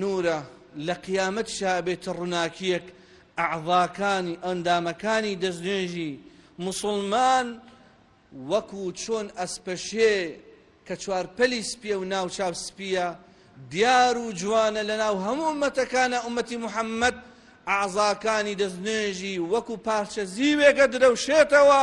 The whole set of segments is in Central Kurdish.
نورە لە قیامەت شابێتە ڕوناکیەک ئەعضاکانی ئەندامەکانی دەستنوێژی موسڵمان وەکو چۆن ئەسپەشێ کە چوار پەلی سپیە و ناو چاو سپیە دیار و جوانە لە ناو هەموو ئومەتەکانە ئومەتی محەممەد ئازاکانی دەستنوێژی وەکو پارچە زیوێکە درەوشێتەوە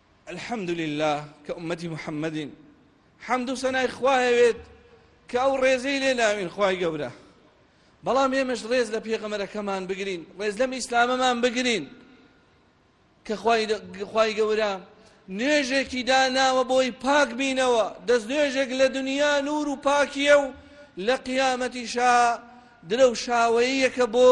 الحمد للە کە ئومەتی محمدین حمد و سەنای خوایەوێت کە ئەو ڕێزەی لێ ناوین خوای گەورە بەڵام ئێمەش ڕێز لە پێغەمەرەکەمان بگرین ڕێز لەم ئیسلامەمان بگرین کە خوای گەورە نوێژێکی داناوە بۆی پاک بینەوە دەست نوێژێک لە دنیا نور و پاکیە و لە قیامەتی شا درەو شاوەیەکە بۆ